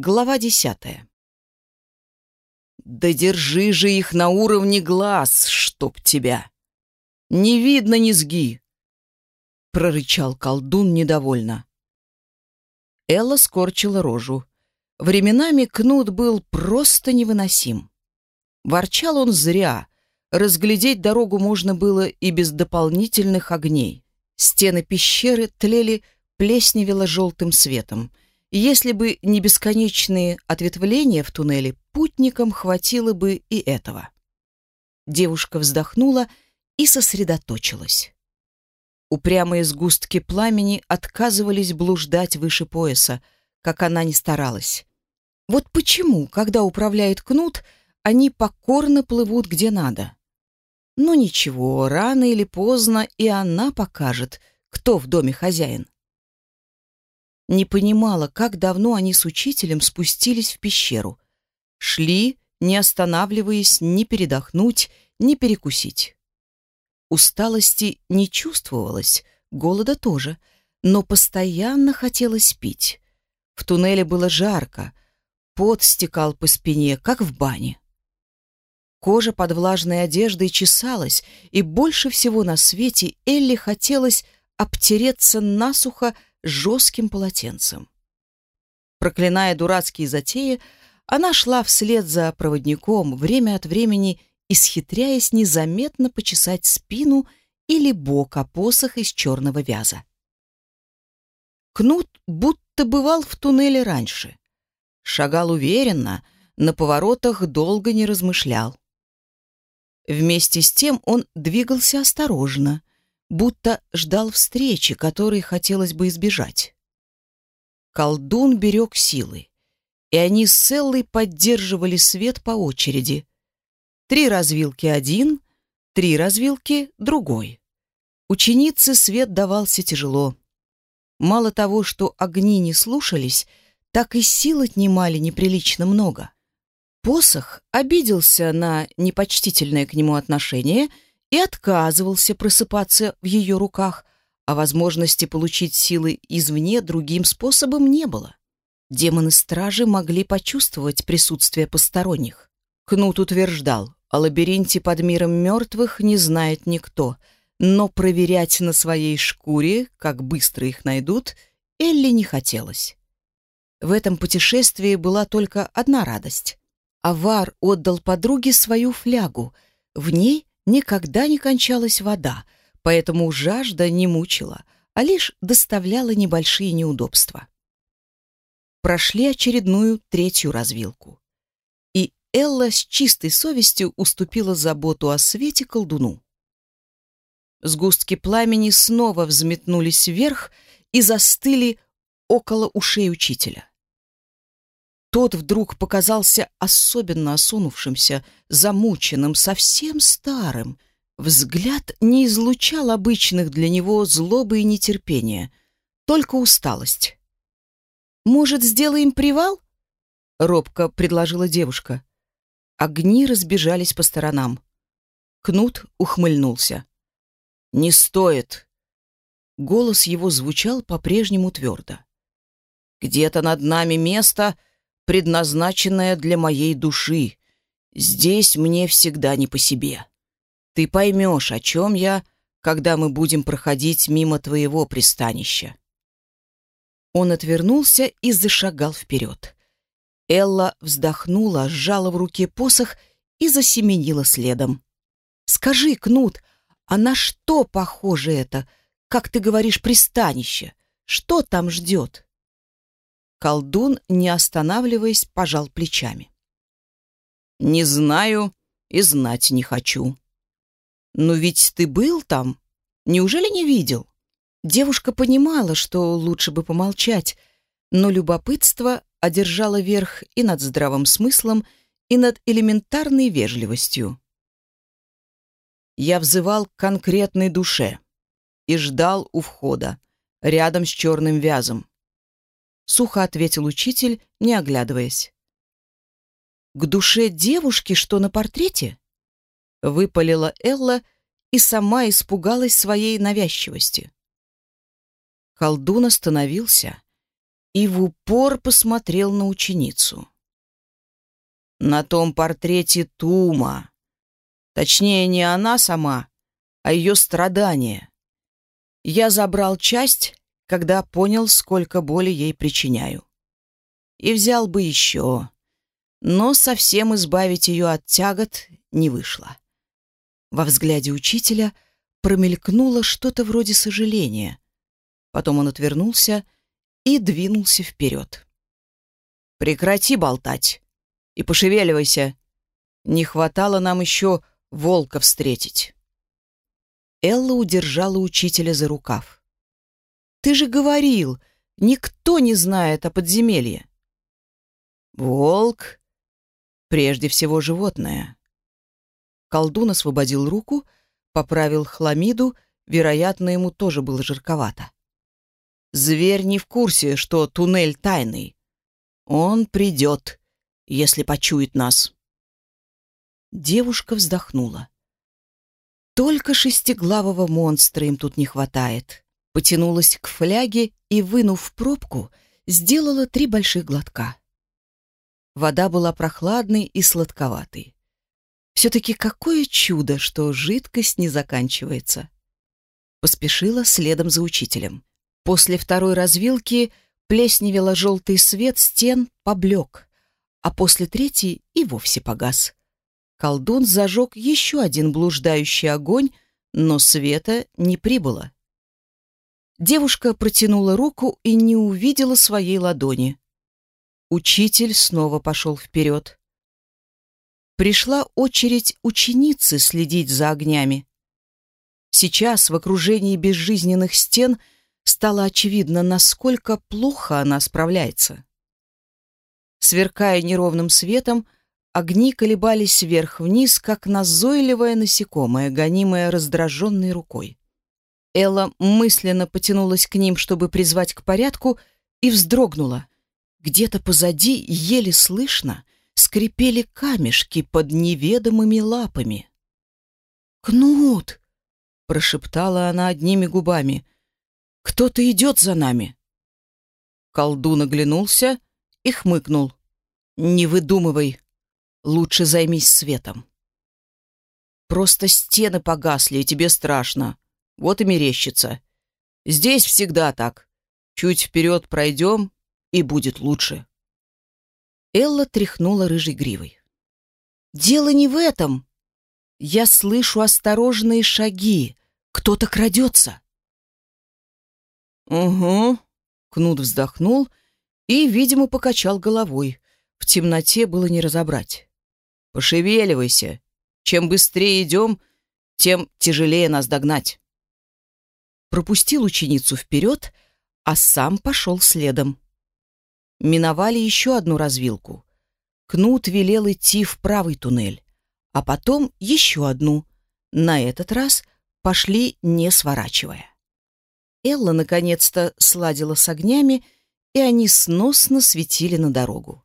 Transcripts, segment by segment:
Глава десятая. «Да держи же их на уровне глаз, чтоб тебя! Не видно низги!» — прорычал колдун недовольно. Элла скорчила рожу. Временами кнут был просто невыносим. Ворчал он зря. Разглядеть дорогу можно было и без дополнительных огней. Стены пещеры тлели плесневело желтым светом — если бы не бесконечные ответвления в туннеле, путникам хватило бы и этого. Девушка вздохнула и сосредоточилась. Упрямые сгустки пламени отказывались блуждать выше пояса, как она ни старалась. Вот почему, когда управляет кнут, они покорно плывут где надо. Но ничего, рано или поздно и она покажет, кто в доме хозяин не понимала, как давно они с учителем спустились в пещеру. Шли, не останавливаясь ни передохнуть, ни перекусить. Усталости не чувствовалось, голода тоже, но постоянно хотелось пить. В туннеле было жарко, пот стекал по спине, как в бане. Кожа под влажной одеждой чесалась, и больше всего на свете Элли хотелось обтереться насухо жестким полотенцем. Проклиная дурацкие затеи, она шла вслед за проводником, время от времени исхитряясь незаметно почесать спину или бок о посох из черного вяза. Кнут будто бывал в туннеле раньше. Шагал уверенно, на поворотах долго не размышлял. Вместе с тем он двигался осторожно, будто ждал встречи, которой хотелось бы избежать. Колдун берег силы, и они с Эллой поддерживали свет по очереди. Три развилки один, три развилки другой. Ученице свет давался тяжело. Мало того, что огни не слушались, так и сил отнимали неприлично много. Посох обиделся на непочтительное к нему отношение — и отказывался просыпаться в ее руках, а возможности получить силы извне другим способом не было. Демоны-стражи могли почувствовать присутствие посторонних. Кнут утверждал, о лабиринте под миром мертвых не знает никто, но проверять на своей шкуре, как быстро их найдут, Элли не хотелось. В этом путешествии была только одна радость. Авар отдал подруге свою флягу. В ней никогда не кончалась вода, поэтому жажда не мучила, а лишь доставляла небольшие неудобства. Прошли очередную третью развилку. И Элла с чистой совестью уступила заботу о свете колдуну. Сгустки пламени снова взметнулись вверх и застыли около ушей учителя. Тот вдруг показался особенно осунувшимся, замученным, совсем старым. Взгляд не излучал обычных для него злобы и нетерпения, только усталость. «Может, сделаем привал?» — робко предложила девушка. Огни разбежались по сторонам. Кнут ухмыльнулся. «Не стоит!» Голос его звучал по-прежнему твердо. «Где-то над нами место, предназначенная для моей души. Здесь мне всегда не по себе. Ты поймешь, о чем я, когда мы будем проходить мимо твоего пристанища». Он отвернулся и зашагал вперед. Элла вздохнула, сжала в руке посох и засеменила следом. «Скажи, Кнут, а на что похоже это, как ты говоришь, пристанище? Что там ждет?» Колдун, не останавливаясь, пожал плечами. «Не знаю и знать не хочу». «Но ведь ты был там? Неужели не видел?» Девушка понимала, что лучше бы помолчать, но любопытство одержало верх и над здравым смыслом, и над элементарной вежливостью. Я взывал к конкретной душе и ждал у входа, рядом с черным вязом сухо ответил учитель, не оглядываясь. К душе девушки, что на портрете? выпалила Элла и сама испугалась своей навязчивости. Колдун остановился, и в упор посмотрел на ученицу. На том портрете Тума. Точнее, не она сама, а ее страдания. Я забрал часть, когда понял, сколько боли ей причиняю. И взял бы еще, но совсем избавить ее от тягот не вышло. Во взгляде учителя промелькнуло что-то вроде сожаления. Потом он отвернулся и двинулся вперед. «Прекрати болтать и пошевеливайся. Не хватало нам еще волка встретить». Элла удержала учителя за рукав. «Ты же говорил, никто не знает о подземелье». «Волк — прежде всего животное». Колдун освободил руку, поправил хламиду, вероятно, ему тоже было жарковато. Зверь не в курсе, что туннель тайный. Он придет, если почует нас. Девушка вздохнула. Только шестиглавого монстра им тут не хватает. Потянулась к фляге и, вынув пробку, сделала три больших глотка. Вода была прохладной и сладковатой. Все-таки какое чудо, что жидкость не заканчивается. Поспешила следом за учителем. После второй развилки плесневело желтый свет стен поблек, а после третьей и вовсе погас. Колдун зажег еще один блуждающий огонь, но света не прибыло. Девушка протянула руку и не увидела своей ладони. Учитель снова пошел вперед. Пришла очередь ученицы следить за огнями. Сейчас в окружении безжизненных стен – стало очевидно, насколько плохо она справляется. Сверкая неровным светом, огни колебались вверх-вниз, как назойливое насекомое, гонимое раздраженной рукой. Элла мысленно потянулась к ним, чтобы призвать к порядку, и вздрогнула. Где-то позади, еле слышно, скрипели камешки под неведомыми лапами. «Кнут!» — прошептала она одними губами — кто-то идет за нами. Колдун оглянулся и хмыкнул. Не выдумывай. Лучше займись светом. Просто стены погасли, и тебе страшно. Вот и мерещится. Здесь всегда так. Чуть вперед пройдем, и будет лучше. Элла тряхнула рыжей гривой. «Дело не в этом. Я слышу осторожные шаги. Кто-то крадется». «Угу», — Кнут вздохнул и, видимо, покачал головой. В темноте было не разобрать. «Пошевеливайся. Чем быстрее идем, тем тяжелее нас догнать». Пропустил ученицу вперед, а сам пошел следом. Миновали еще одну развилку. Кнут велел идти в правый туннель, а потом еще одну. На этот раз пошли не сворачивая. Элла наконец-то сладила с огнями, и они сносно светили на дорогу.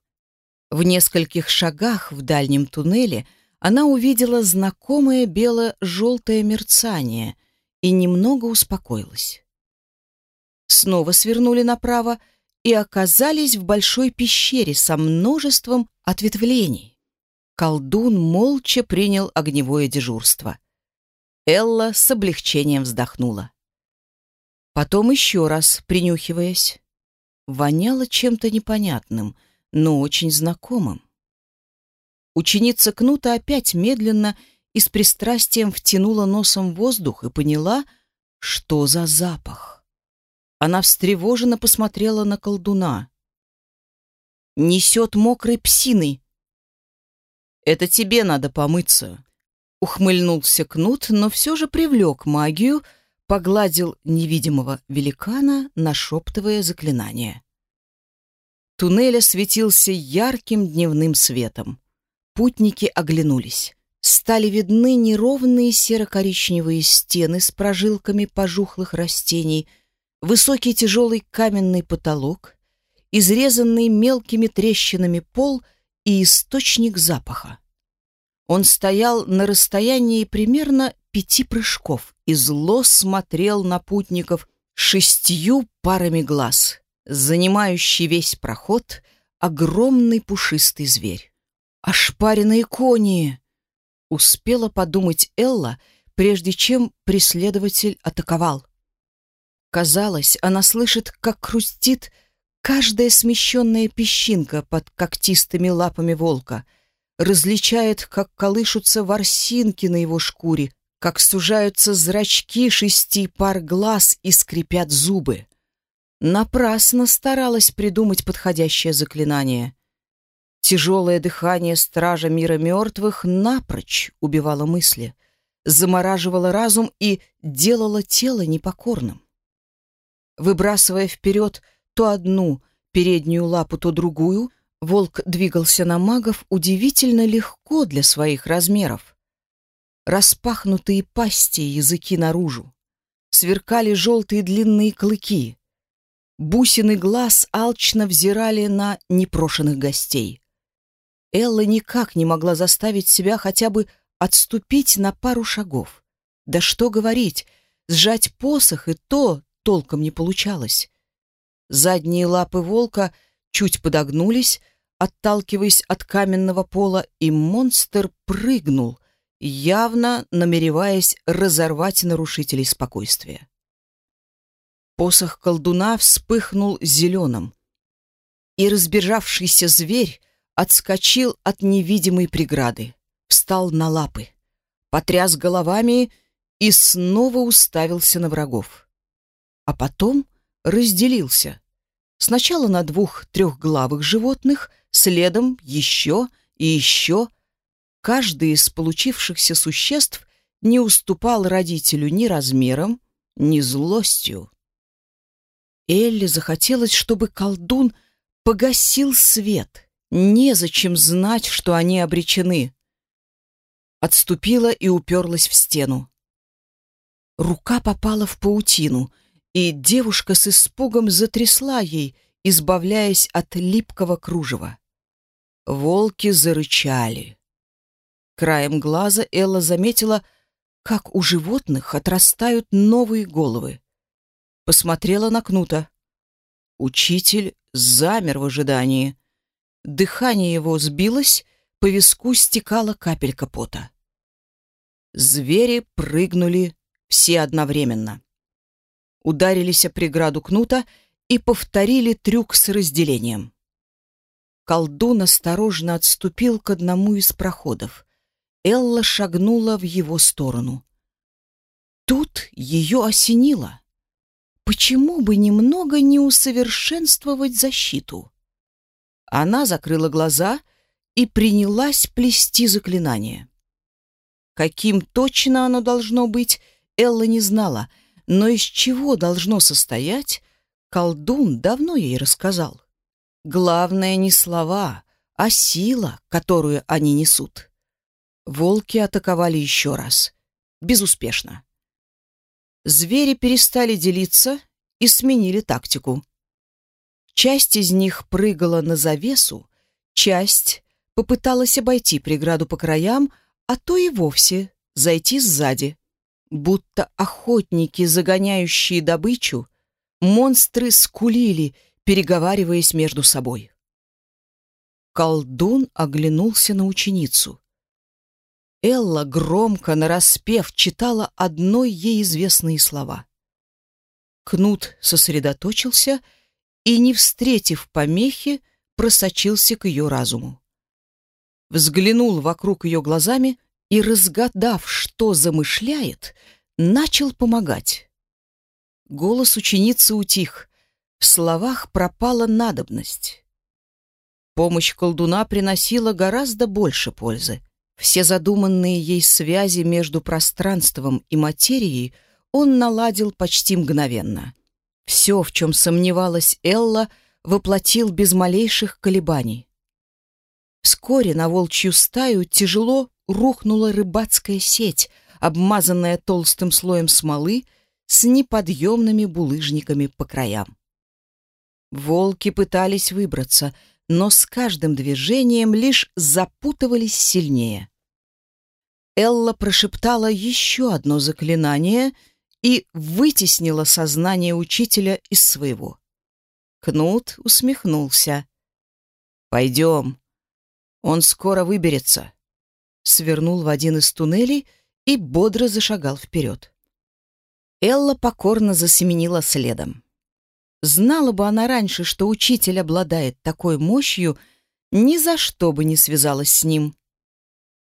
В нескольких шагах в дальнем туннеле она увидела знакомое бело-желтое мерцание и немного успокоилась. Снова свернули направо и оказались в большой пещере со множеством ответвлений. Колдун молча принял огневое дежурство. Элла с облегчением вздохнула. Потом еще раз, принюхиваясь. Воняло чем-то непонятным, но очень знакомым. Ученица Кнута опять медленно и с пристрастием втянула носом воздух и поняла, что за запах. Она встревоженно посмотрела на колдуна. «Несет мокрой псиной!» «Это тебе надо помыться!» Ухмыльнулся Кнут, но все же привлек магию, погладил невидимого великана, нашептывая заклинание. Туннель осветился ярким дневным светом. Путники оглянулись. Стали видны неровные серо-коричневые стены с прожилками пожухлых растений, высокий тяжелый каменный потолок, изрезанный мелкими трещинами пол и источник запаха. Он стоял на расстоянии примерно пяти прыжков и зло смотрел на путников шестью парами глаз. занимающий весь проход огромный пушистый зверь. «Ошпаренные кони!» — успела подумать Элла, прежде чем преследователь атаковал. Казалось, она слышит, как хрустит каждая смещенная песчинка под когтистыми лапами волка, различает, как колышутся ворсинки на его шкуре, как сужаются зрачки шести пар глаз и скрипят зубы. Напрасно старалась придумать подходящее заклинание. Тяжелое дыхание стража мира мертвых напрочь убивало мысли, замораживало разум и делало тело непокорным. Выбрасывая вперед то одну переднюю лапу, то другую, волк двигался на магов удивительно легко для своих размеров. Распахнутые пасти, языки наружу. Сверкали желтые длинные клыки. Бусины глаз алчно взирали на непрошенных гостей. Элла никак не могла заставить себя хотя бы отступить на пару шагов. Да что говорить, сжать посох и то толком не получалось. Задние лапы волка чуть подогнулись, отталкиваясь от каменного пола, и монстр прыгнул, явно намереваясь разорвать нарушителей спокойствия. Посох колдуна вспыхнул зеленым, и разбежавшийся зверь отскочил от невидимой преграды, встал на лапы, потряс головами и снова уставился на врагов. А потом разделился. Сначала на двух трехглавых животных, следом еще и еще — Каждый из получившихся существ не уступал родителю ни размером, ни злостью. Элли захотелось, чтобы колдун погасил свет. Незачем знать, что они обречены. Отступила и уперлась в стену. Рука попала в паутину, и девушка с испугом затрясла ей, избавляясь от липкого кружева. Волки зарычали. Краем глаза Элла заметила, как у животных отрастают новые головы. Посмотрела на Кнута. Учитель замер в ожидании. Дыхание его сбилось, по виску стекала капелька пота. Звери прыгнули все одновременно. Ударились о преграду Кнута и повторили трюк с разделением. Колдун осторожно отступил к одному из проходов. Элла шагнула в его сторону. Тут ее осенило. Почему бы немного не усовершенствовать защиту? Она закрыла глаза и принялась плести заклинание. Каким точно оно должно быть, Элла не знала, но из чего должно состоять, колдун давно ей рассказал. Главное не слова, а сила, которую они несут. Волки атаковали еще раз. Безуспешно. Звери перестали делиться и сменили тактику. Часть из них прыгала на завесу, часть попыталась обойти преграду по краям, а то и вовсе зайти сзади. Будто охотники, загоняющие добычу, монстры скулили, переговариваясь между собой. Колдун оглянулся на ученицу. Элла громко, нараспев, читала одной ей известные слова. Кнут сосредоточился и, не встретив помехи, просочился к ее разуму. Взглянул вокруг ее глазами и, разгадав, что замышляет, начал помогать. Голос ученицы утих, в словах пропала надобность. Помощь колдуна приносила гораздо больше пользы. Все задуманные ей связи между пространством и материей он наладил почти мгновенно. Все, в чем сомневалась Элла, воплотил без малейших колебаний. Вскоре на волчью стаю тяжело рухнула рыбацкая сеть, обмазанная толстым слоем смолы с неподъемными булыжниками по краям. Волки пытались выбраться, но с каждым движением лишь запутывались сильнее. Элла прошептала еще одно заклинание и вытеснила сознание учителя из своего. Кнут усмехнулся. «Пойдем. Он скоро выберется». Свернул в один из туннелей и бодро зашагал вперед. Элла покорно засеменила следом. Знала бы она раньше, что учитель обладает такой мощью, ни за что бы не связалась с ним.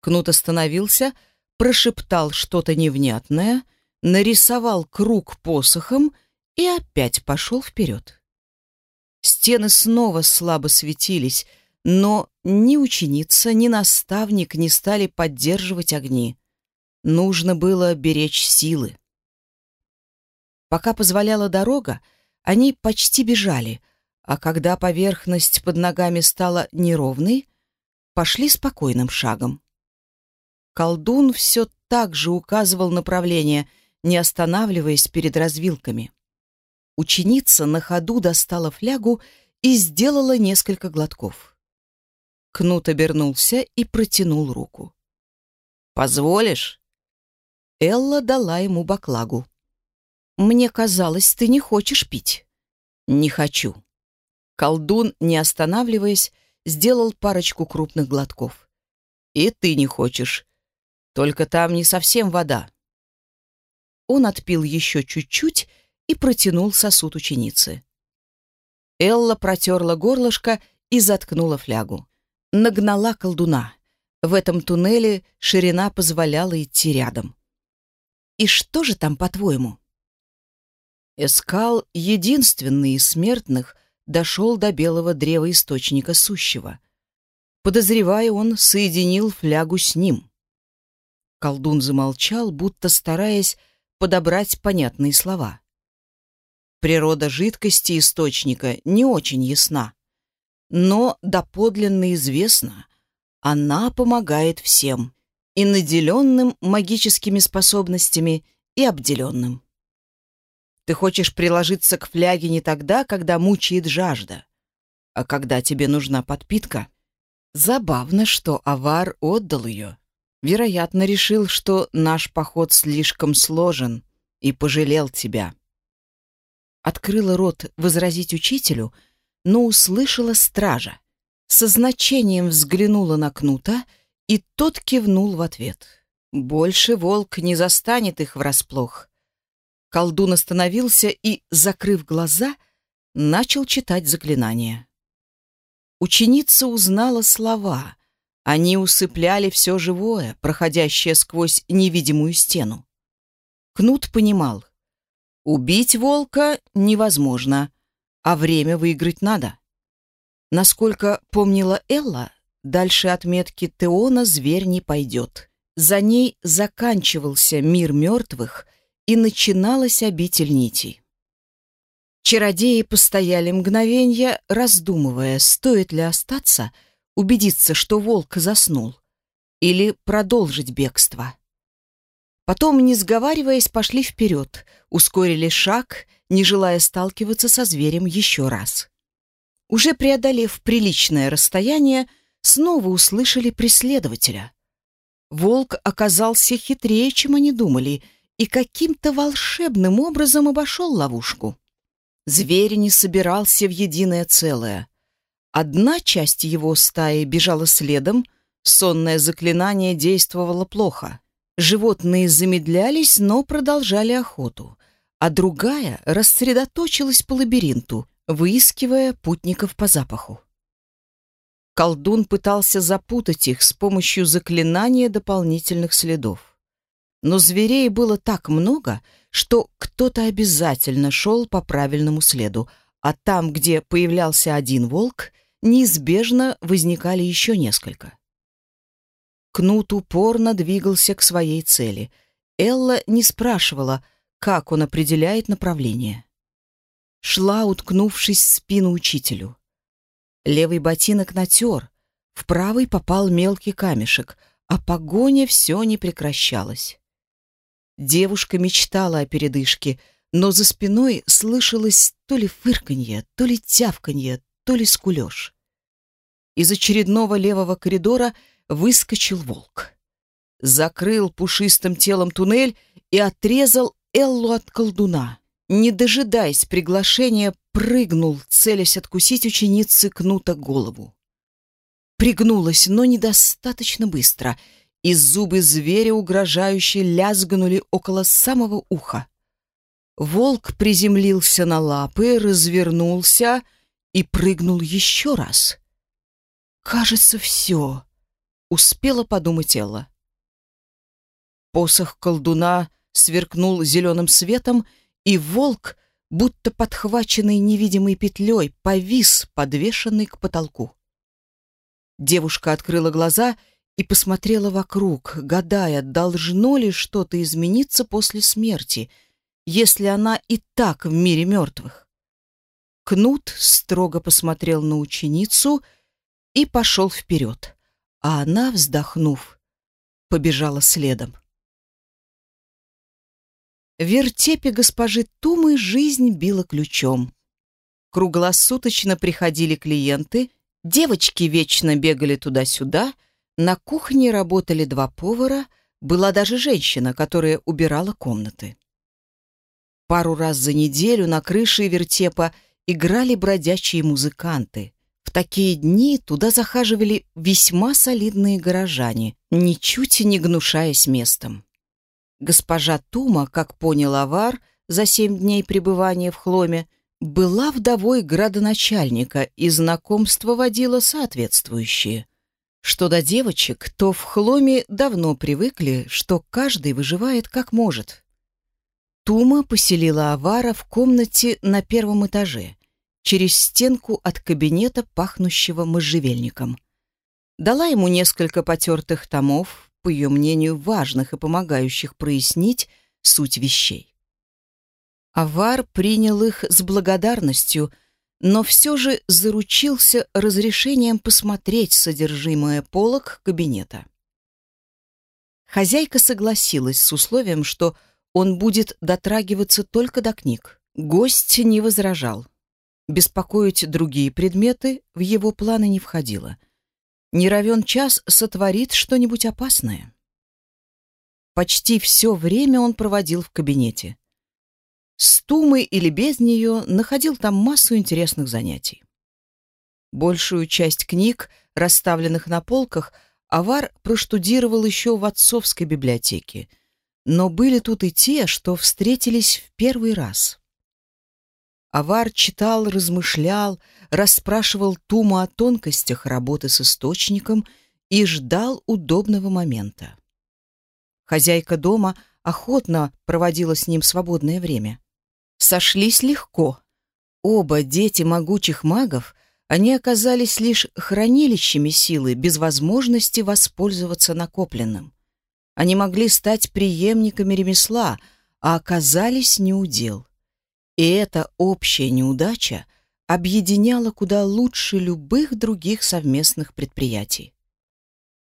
Кнут остановился, прошептал что-то невнятное, нарисовал круг посохом и опять пошел вперед. Стены снова слабо светились, но ни ученица, ни наставник не стали поддерживать огни. Нужно было беречь силы. Пока позволяла дорога, они почти бежали, а когда поверхность под ногами стала неровной, пошли спокойным шагом. Колдун все так же указывал направление, не останавливаясь перед развилками. Ученица на ходу достала флягу и сделала несколько глотков. Кнут обернулся и протянул руку. «Позволишь?» Элла дала ему баклагу. «Мне казалось, ты не хочешь пить». «Не хочу». Колдун, не останавливаясь, сделал парочку крупных глотков. «И ты не хочешь. Только там не совсем вода». Он отпил еще чуть-чуть и протянул сосуд ученицы. Элла протерла горлышко и заткнула флягу. Нагнала колдуна. В этом туннеле ширина позволяла идти рядом. «И что же там, по-твоему?» Эскал, единственный из смертных, дошел до белого древа источника сущего. Подозревая, он соединил флягу с ним. Колдун замолчал, будто стараясь подобрать понятные слова. Природа жидкости источника не очень ясна. Но доподлинно известно, она помогает всем, и наделенным магическими способностями, и обделенным. Ты хочешь приложиться к фляге не тогда, когда мучает жажда, а когда тебе нужна подпитка. Забавно, что Авар отдал ее. Вероятно, решил, что наш поход слишком сложен и пожалел тебя открыла рот возразить учителю, но услышала стража. Со значением взглянула на Кнута, и тот кивнул в ответ. Больше волк не застанет их врасплох. Колдун остановился и, закрыв глаза, начал читать заклинание. Ученица узнала слова. Они усыпляли все живое, проходящее сквозь невидимую стену. Кнут понимал, Убить волка невозможно, а время выиграть надо. Насколько помнила Элла, дальше отметки Теона зверь не пойдет. За ней заканчивался мир мертвых и начиналась обитель нитей. Чародеи постояли мгновенье, раздумывая, стоит ли остаться, убедиться, что волк заснул, или продолжить бегство. Потом, не сговариваясь, пошли вперед, ускорили шаг, не желая сталкиваться со зверем еще раз. Уже преодолев приличное расстояние, снова услышали преследователя. Волк оказался хитрее, чем они думали, и каким-то волшебным образом обошел ловушку. Зверь не собирался в единое целое. Одна часть его стаи бежала следом, сонное заклинание действовало плохо — Животные замедлялись, но продолжали охоту, а другая рассредоточилась по лабиринту, выискивая путников по запаху. Колдун пытался запутать их с помощью заклинания дополнительных следов. Но зверей было так много, что кто-то обязательно шел по правильному следу, а там, где появлялся один волк, неизбежно возникали еще несколько. Кнут упорно двигался к своей цели. Элла не спрашивала, как он определяет направление. Шла, уткнувшись в спину учителю. Левый ботинок натер, в правый попал мелкий камешек, а погоня все не прекращалась. Девушка мечтала о передышке, но за спиной слышалось то ли фырканье, то ли тявканье, то ли скулеж. Из очередного левого коридора — выскочил волк. Закрыл пушистым телом туннель и отрезал Эллу от колдуна. Не дожидаясь приглашения, прыгнул, целясь откусить ученицы кнута голову. Пригнулась, но недостаточно быстро, и зубы зверя угрожающе лязгнули около самого уха. Волк приземлился на лапы, развернулся и прыгнул еще раз. «Кажется, все», — успела подумать Элла. Посох колдуна сверкнул зеленым светом, и волк, будто подхваченный невидимой петлей, повис, подвешенный к потолку. Девушка открыла глаза и посмотрела вокруг, гадая, должно ли что-то измениться после смерти, если она и так в мире мертвых. Кнут строго посмотрел на ученицу и пошел вперед, а она, вздохнув, побежала следом. В вертепе госпожи Тумы жизнь била ключом. Круглосуточно приходили клиенты, девочки вечно бегали туда-сюда, на кухне работали два повара, была даже женщина, которая убирала комнаты. Пару раз за неделю на крыше вертепа играли бродячие музыканты. Такие дни туда захаживали весьма солидные горожане, ничуть не гнушаясь местом. Госпожа Тума, как понял Авар за семь дней пребывания в Хломе, была вдовой градоначальника и знакомство водила соответствующие. Что до девочек, то в Хломе давно привыкли, что каждый выживает как может. Тума поселила Авара в комнате на первом этаже, через стенку от кабинета, пахнущего можжевельником. Дала ему несколько потертых томов, по ее мнению, важных и помогающих прояснить суть вещей. Авар принял их с благодарностью, но все же заручился разрешением посмотреть содержимое полок кабинета. Хозяйка согласилась с условием, что он будет дотрагиваться только до книг. Гость не возражал. Беспокоить другие предметы в его планы не входило не равен час сотворит что-нибудь опасное. Почти все время он проводил в кабинете. С Тумой или без нее находил там массу интересных занятий. Большую часть книг, расставленных на полках, Авар проштудировал еще в отцовской библиотеке, но были тут и те, что встретились в первый раз. Авар читал, размышлял, расспрашивал Туму о тонкостях работы с источником и ждал удобного момента. Хозяйка дома охотно проводила с ним свободное время. Сошлись легко. Оба дети могучих магов, они оказались лишь хранилищами силы, без возможности воспользоваться накопленным. Они могли стать преемниками ремесла, а оказались неудел. И эта общая неудача объединяла куда лучше любых других совместных предприятий.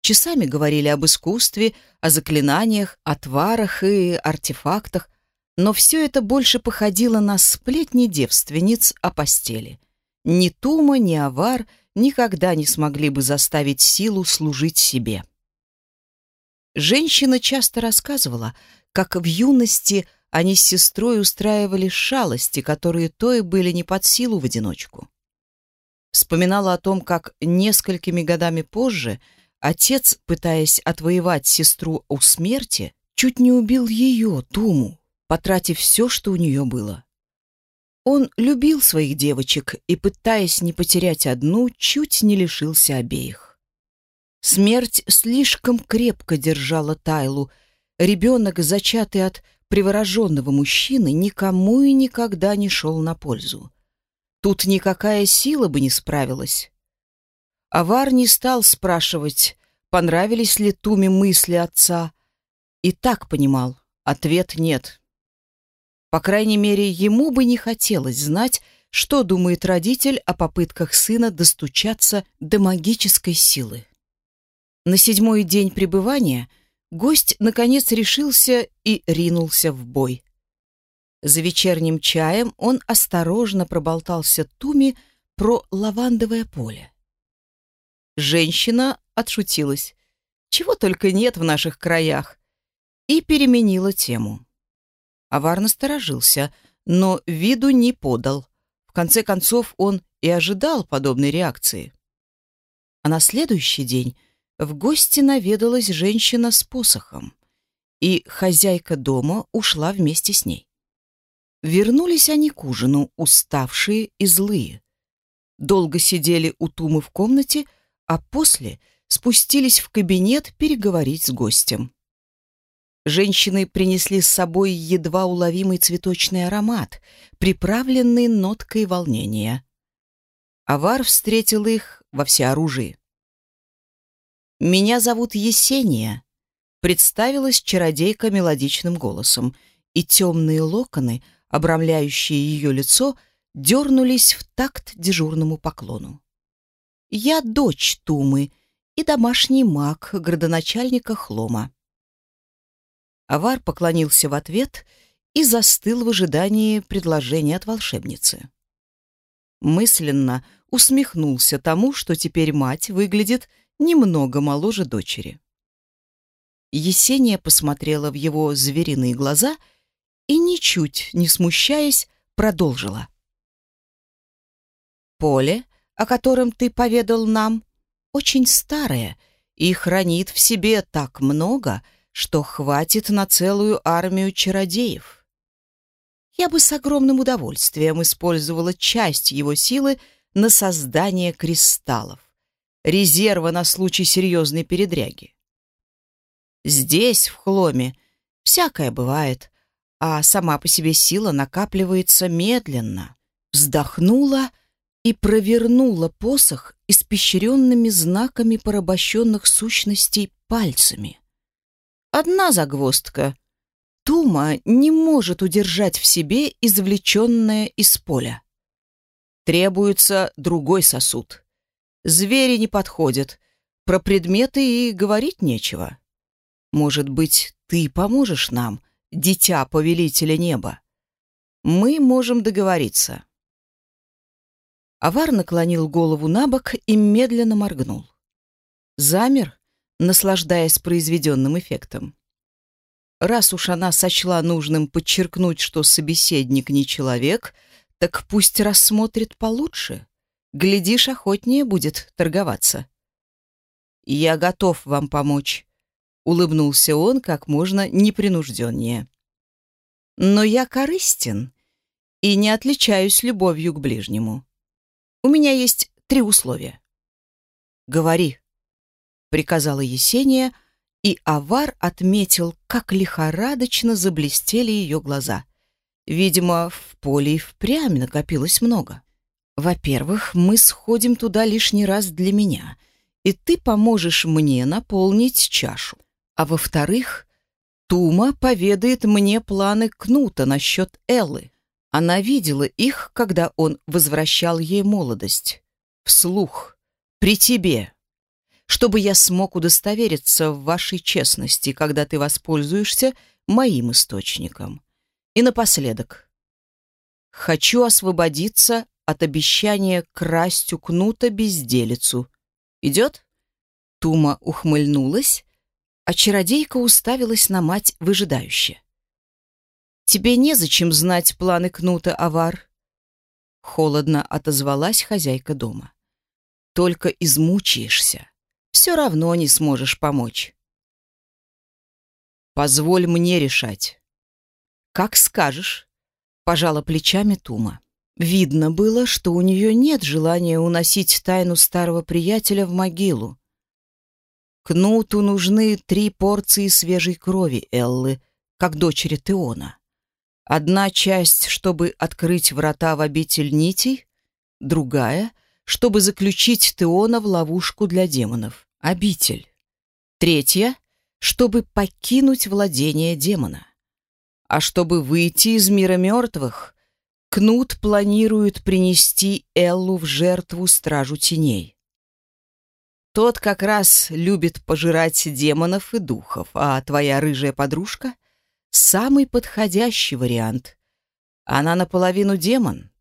Часами говорили об искусстве, о заклинаниях, отварах и артефактах, но все это больше походило на сплетни девственниц о постели. Ни Тума, ни Авар никогда не смогли бы заставить силу служить себе. Женщина часто рассказывала, как в юности они с сестрой устраивали шалости, которые то и были не под силу в одиночку. Вспоминала о том, как несколькими годами позже отец, пытаясь отвоевать сестру у смерти, чуть не убил ее, Туму, потратив все, что у нее было. Он любил своих девочек и, пытаясь не потерять одну, чуть не лишился обеих. Смерть слишком крепко держала Тайлу. Ребенок, зачатый от привороженного мужчины никому и никогда не шел на пользу. Тут никакая сила бы не справилась. Авар не стал спрашивать, понравились ли Туме мысли отца, и так понимал, ответ нет. По крайней мере, ему бы не хотелось знать, что думает родитель о попытках сына достучаться до магической силы. На седьмой день пребывания — гость наконец решился и ринулся в бой. За вечерним чаем он осторожно проболтался Туми про лавандовое поле. Женщина отшутилась. Чего только нет в наших краях. И переменила тему. Авар насторожился, но виду не подал. В конце концов, он и ожидал подобной реакции. А на следующий день в гости наведалась женщина с посохом, и хозяйка дома ушла вместе с ней. Вернулись они к ужину, уставшие и злые. Долго сидели у Тумы в комнате, а после спустились в кабинет переговорить с гостем. Женщины принесли с собой едва уловимый цветочный аромат, приправленный ноткой волнения. Авар встретил их во всеоружии. «Меня зовут Есения», — представилась чародейка мелодичным голосом, и темные локоны, обрамляющие ее лицо, дернулись в такт дежурному поклону. «Я дочь Тумы и домашний маг градоначальника Хлома». Авар поклонился в ответ и застыл в ожидании предложения от волшебницы. Мысленно усмехнулся тому, что теперь мать выглядит немного моложе дочери. Есения посмотрела в его звериные глаза и, ничуть не смущаясь, продолжила. «Поле, о котором ты поведал нам, очень старое и хранит в себе так много, что хватит на целую армию чародеев. Я бы с огромным удовольствием использовала часть его силы на создание кристаллов, резерва на случай серьезной передряги. Здесь, в хломе, всякое бывает, а сама по себе сила накапливается медленно. Вздохнула и провернула посох испещренными знаками порабощенных сущностей пальцами. Одна загвоздка. Тума не может удержать в себе извлеченное из поля. Требуется другой сосуд. Звери не подходят. Про предметы и говорить нечего. Может быть, ты поможешь нам, дитя повелителя неба? Мы можем договориться. Авар наклонил голову на бок и медленно моргнул. Замер, наслаждаясь произведенным эффектом. Раз уж она сочла нужным подчеркнуть, что собеседник не человек, так пусть рассмотрит получше. Глядишь, охотнее будет торговаться. «Я готов вам помочь», — улыбнулся он как можно непринужденнее. «Но я корыстен и не отличаюсь любовью к ближнему. У меня есть три условия». «Говори», — приказала Есения, и Авар отметил, как лихорадочно заблестели ее глаза. Видимо, в поле и впрямь накопилось много. «Во-первых, мы сходим туда лишний раз для меня, и ты поможешь мне наполнить чашу. А во-вторых, Тума поведает мне планы Кнута насчет Эллы. Она видела их, когда он возвращал ей молодость. Вслух. При тебе чтобы я смог удостовериться в вашей честности, когда ты воспользуешься моим источником. И напоследок. Хочу освободиться от обещания красть у кнута безделицу. Идет? Тума ухмыльнулась, а чародейка уставилась на мать выжидающе. «Тебе незачем знать планы кнута, Авар», — холодно отозвалась хозяйка дома. «Только измучаешься все равно не сможешь помочь. Позволь мне решать. Как скажешь, пожала плечами Тума. Видно было, что у нее нет желания уносить тайну старого приятеля в могилу. Кнуту нужны три порции свежей крови Эллы, как дочери Теона. Одна часть, чтобы открыть врата в обитель нитей, другая, чтобы заключить Теона в ловушку для демонов обитель. Третье — чтобы покинуть владение демона. А чтобы выйти из мира мертвых, Кнут планирует принести Эллу в жертву стражу теней. Тот как раз любит пожирать демонов и духов, а твоя рыжая подружка — самый подходящий вариант. Она наполовину демон,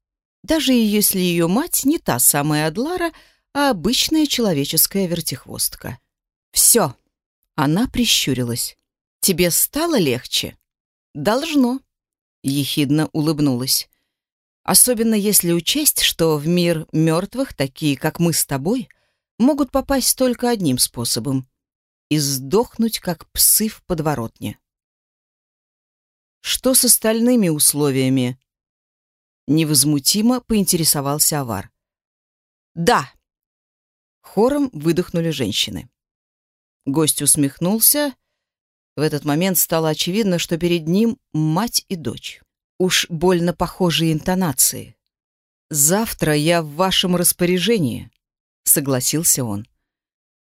даже если ее мать не та самая Адлара, а обычная человеческая вертихвостка. «Все!» Она прищурилась. «Тебе стало легче?» «Должно», — ехидно улыбнулась. Особенно если учесть, что в мир мертвых, такие как мы с тобой, могут попасть только одним способом — и сдохнуть, как псы в подворотне. Что с остальными условиями? Невозмутимо поинтересовался Авар. Да. Хором выдохнули женщины. Гость усмехнулся. В этот момент стало очевидно, что перед ним мать и дочь. Уж больно похожие интонации. «Завтра я в вашем распоряжении», — согласился он.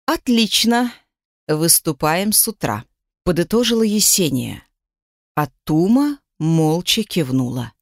«Отлично. Выступаем с утра», — подытожила Есения. А Тума молча кивнула.